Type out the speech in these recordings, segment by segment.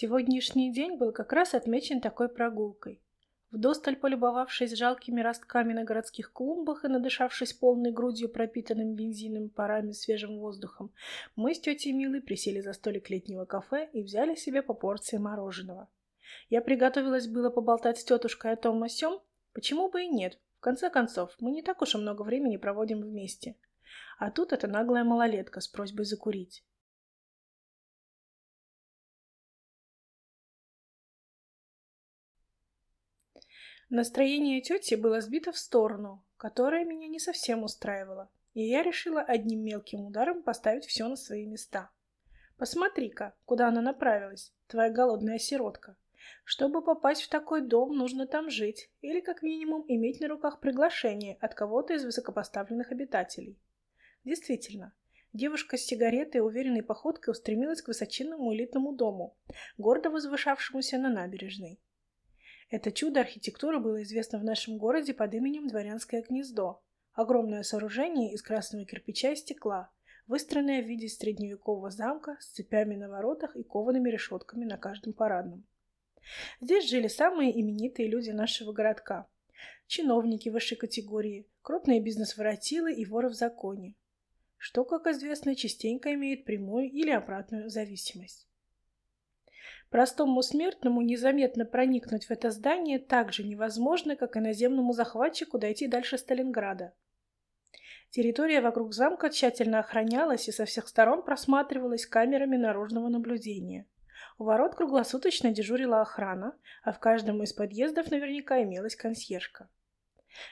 Сегодняшний день был как раз отмечен такой прогулкой. Вдосталь полюбовавшись жалкими ростками на городских клумбах и надышавшись полной грудью пропитанным бензином, парами, свежим воздухом, мы с тетей Милой присели за столик летнего кафе и взяли себе по порции мороженого. Я приготовилась было поболтать с тетушкой о том о сём, почему бы и нет. В конце концов, мы не так уж и много времени проводим вместе. А тут эта наглая малолетка с просьбой закурить. Настроение тети было сбито в сторону, которая меня не совсем устраивала, и я решила одним мелким ударом поставить все на свои места. Посмотри-ка, куда она направилась, твоя голодная сиротка. Чтобы попасть в такой дом, нужно там жить, или как минимум иметь на руках приглашение от кого-то из высокопоставленных обитателей. Действительно, девушка с сигаретой и уверенной походкой устремилась к высоченному элитному дому, гордо возвышавшемуся на набережной. Это чудо архитектуры было известно в нашем городе под именем Дворянское гнездо. Огромное сооружение из красного кирпича и стекла, выстроенное в виде средневекового замка с цепями на воротах и коваными решетками на каждом парадном. Здесь жили самые именитые люди нашего городка. Чиновники высшей категории, крупные бизнес-воротилы и воры в законе. Что, как известно, частенько имеет прямую или обратную зависимость. Простому смертному незаметно проникнуть в это здание так же невозможно, как и наземному захватчику дойти дальше Сталинграда. Территория вокруг замка тщательно охранялась и со всех сторон просматривалась камерами наружного наблюдения. У ворот круглосуточно дежурила охрана, а в каждом из подъездов наверняка имелась консьержка.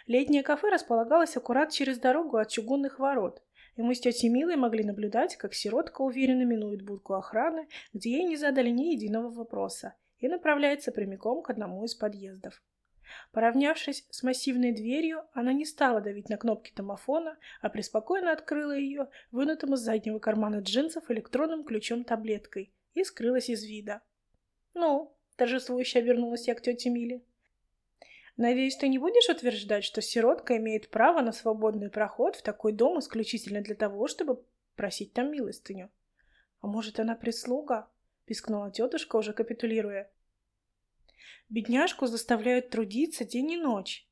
Летнее кафе располагалось аккурат через дорогу от чугунных ворот, и мы с тетей Милой могли наблюдать, как сиротка уверенно минует будку охраны, где ей не задали ни единого вопроса, и направляется прямиком к одному из подъездов. Поравнявшись с массивной дверью, она не стала давить на кнопки домофона, а преспокойно открыла ее вынутым из заднего кармана джинсов электронным ключом-таблеткой и скрылась из вида. «Ну?» — торжествующе обернулась я к тете Миле. Надеюсь, ты не будешь утверждать, что сиротка имеет право на свободный проход в такой дом исключительно для того, чтобы просить там милостыню? А может, она прислуга? Пискнула тетушка, уже капитулируя. Бедняжку заставляют трудиться день и ночь.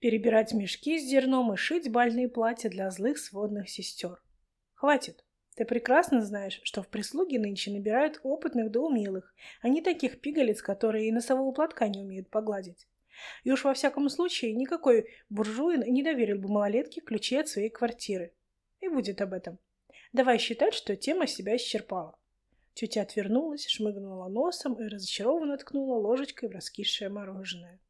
Перебирать мешки с зерном и шить бальные платья для злых сводных сестер. Хватит. Ты прекрасно знаешь, что в прислуге нынче набирают опытных да умелых, а не таких пигалиц, которые и носового платка не умеют погладить. И уж во всяком случае никакой буржуин не доверил бы малолетке ключи от своей квартиры. И будет об этом. Давай считать, что тема себя исчерпала. Тетя отвернулась, шмыгнула носом и разочарованно ткнула ложечкой в раскисшее мороженое.